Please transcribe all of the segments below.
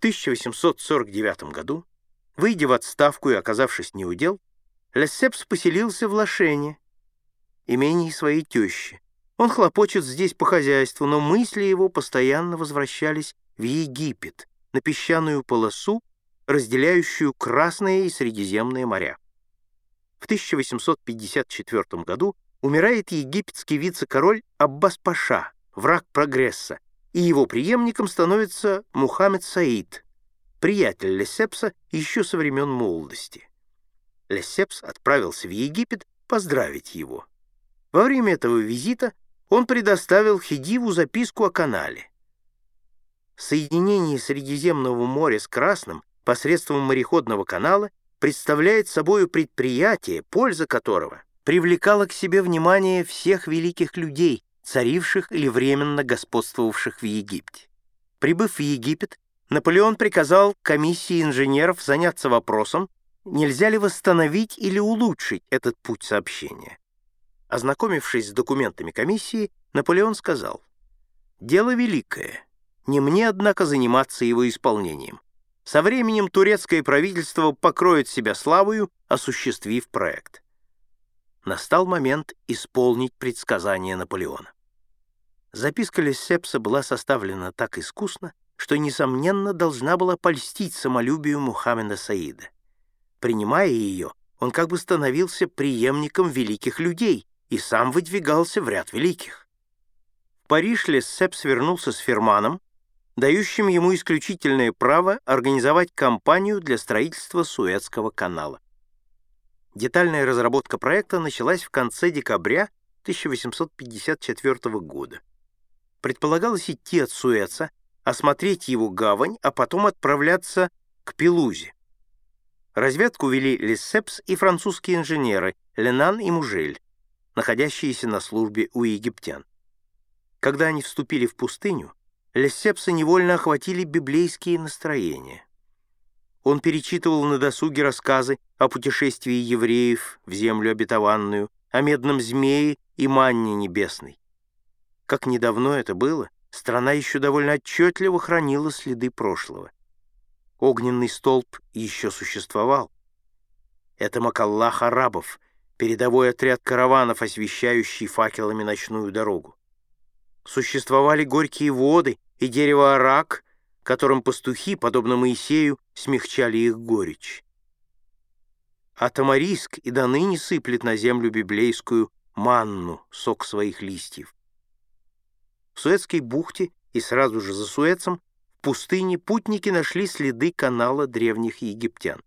1849 году, выйдя в отставку и оказавшись неудел, Лессепс поселился в Лошене, имении своей тещи. Он хлопочет здесь по хозяйству, но мысли его постоянно возвращались в Египет, на песчаную полосу, разделяющую Красное и Средиземное моря. В 1854 году умирает египетский вице-король Аббас-Паша, враг прогресса, и его преемником становится Мухаммед Саид, приятель Лесепса еще со времен молодости. Лесепс отправился в Египет поздравить его. Во время этого визита он предоставил Хидиву записку о канале. Соединение Средиземного моря с Красным посредством мореходного канала представляет собой предприятие, польза которого привлекала к себе внимание всех великих людей, царивших или временно господствовавших в Египте. Прибыв в Египет, Наполеон приказал комиссии инженеров заняться вопросом, нельзя ли восстановить или улучшить этот путь сообщения. Ознакомившись с документами комиссии, Наполеон сказал, «Дело великое. Не мне, однако, заниматься его исполнением. Со временем турецкое правительство покроет себя славою, осуществив проект». Настал момент исполнить предсказание Наполеона. Записка Лессепса была составлена так искусно, что, несомненно, должна была польстить самолюбию Мухаммеда Саида. Принимая ее, он как бы становился преемником великих людей, и сам выдвигался в ряд великих. В Париж Лессепс вернулся с Ферманом, дающим ему исключительное право организовать кампанию для строительства Суэцкого канала. Детальная разработка проекта началась в конце декабря 1854 года. Предполагалось идти от Суэца, осмотреть его гавань, а потом отправляться к Пелузе. Разведку вели Лессепс и французские инженеры Ленан и Мужель находящиеся на службе у египтян. Когда они вступили в пустыню, Лессепса невольно охватили библейские настроения. Он перечитывал на досуге рассказы о путешествии евреев в землю обетованную, о медном змее и манне небесной. Как недавно это было, страна еще довольно отчетливо хранила следы прошлого. Огненный столб еще существовал. Это Макаллах арабов, передовой отряд караванов, освещающий факелами ночную дорогу. Существовали горькие воды и дерево арак, которым пастухи, подобно Моисею, смягчали их горечь. А Тамариск и до ныне сыплет на землю библейскую манну, сок своих листьев. В Суэцкой бухте и сразу же за Суэцем в пустыне путники нашли следы канала древних египтян.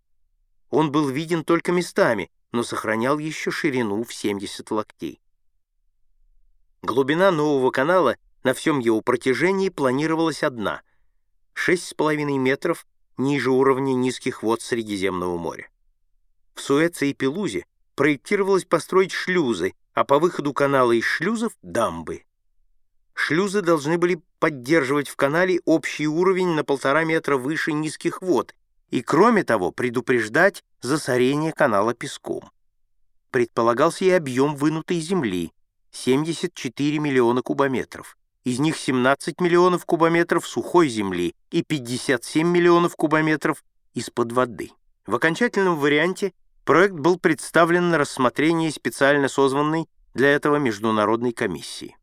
Он был виден только местами, но сохранял еще ширину в 70 локтей. Глубина нового канала на всем его протяжении планировалась одна — 6,5 метров ниже уровня низких вод Средиземного моря. В Суэце и Пелузе проектировалось построить шлюзы, а по выходу канала из шлюзов — дамбы. Шлюзы должны были поддерживать в канале общий уровень на полтора метра выше низких вод и, кроме того, предупреждать засорение канала песком. Предполагался и объем вынутой земли — 74 миллиона кубометров. Из них 17 миллионов кубометров сухой земли и 57 миллионов кубометров из-под воды. В окончательном варианте проект был представлен на рассмотрение специально созванной для этого международной комиссии.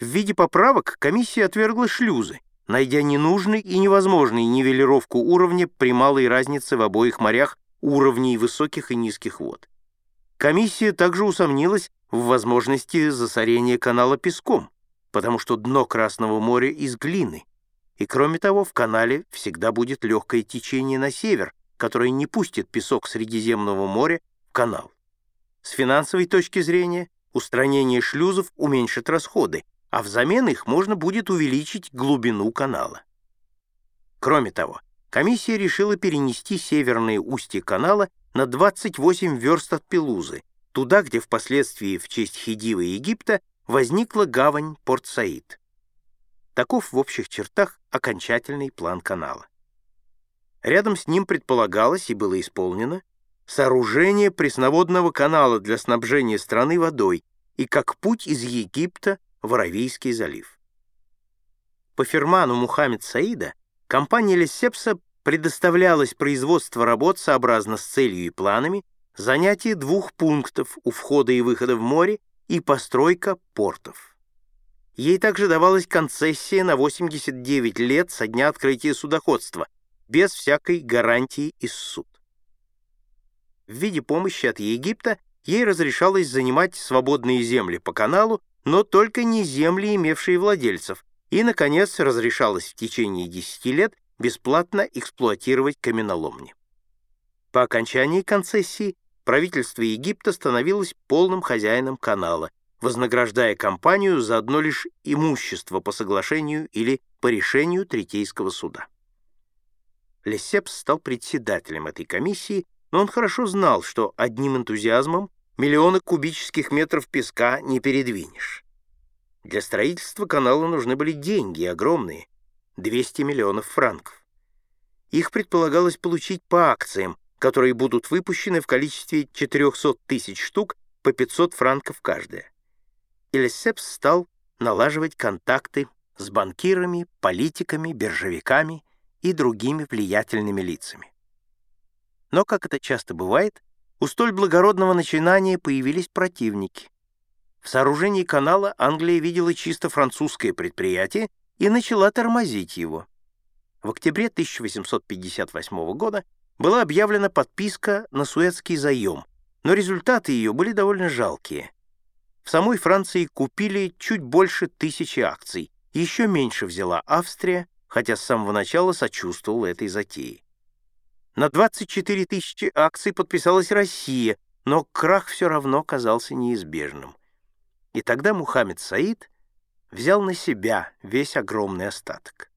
В виде поправок комиссия отвергла шлюзы, найдя ненужной и невозможной нивелировку уровня при малой разнице в обоих морях уровней высоких и низких вод. Комиссия также усомнилась в возможности засорения канала песком, потому что дно Красного моря из глины, и кроме того в канале всегда будет легкое течение на север, которое не пустит песок Средиземного моря в канал. С финансовой точки зрения устранение шлюзов уменьшит расходы, а взамен их можно будет увеличить глубину канала. Кроме того, комиссия решила перенести северные устья канала на 28 верст от Пелузы, туда, где впоследствии в честь Хидива Египта возникла гавань Порт-Саид. Таков в общих чертах окончательный план канала. Рядом с ним предполагалось и было исполнено сооружение пресноводного канала для снабжения страны водой и как путь из Египта в Аравийский залив. По ферману Мухаммед Саида Компания Лесепса предоставлялось производство работ сообразно с целью и планами, занятие двух пунктов у входа и выхода в море и постройка портов. Ей также давалась концессия на 89 лет со дня открытия судоходства, без всякой гарантии из суд. В виде помощи от Египта ей разрешалось занимать свободные земли по каналу, но только не земли, имевшие владельцев, и, наконец, разрешалось в течение 10 лет бесплатно эксплуатировать каменоломни. По окончании концессии правительство Египта становилось полным хозяином канала, вознаграждая компанию за одно лишь имущество по соглашению или по решению Третейского суда. Лесепс стал председателем этой комиссии, но он хорошо знал, что одним энтузиазмом миллионы кубических метров песка не передвинешь. Для строительства канала нужны были деньги огромные, 200 миллионов франков. Их предполагалось получить по акциям, которые будут выпущены в количестве 400 тысяч штук по 500 франков каждая. И Лесепс стал налаживать контакты с банкирами, политиками, биржевиками и другими влиятельными лицами. Но, как это часто бывает, у столь благородного начинания появились противники. В сооружении канала Англия видела чисто французское предприятие и начала тормозить его. В октябре 1858 года была объявлена подписка на Суэцкий заем, но результаты ее были довольно жалкие. В самой Франции купили чуть больше тысячи акций, еще меньше взяла Австрия, хотя с самого начала сочувствовала этой затее. На 24 тысячи акций подписалась Россия, но крах все равно казался неизбежным. И тогда Мухаммед Саид взял на себя весь огромный остаток.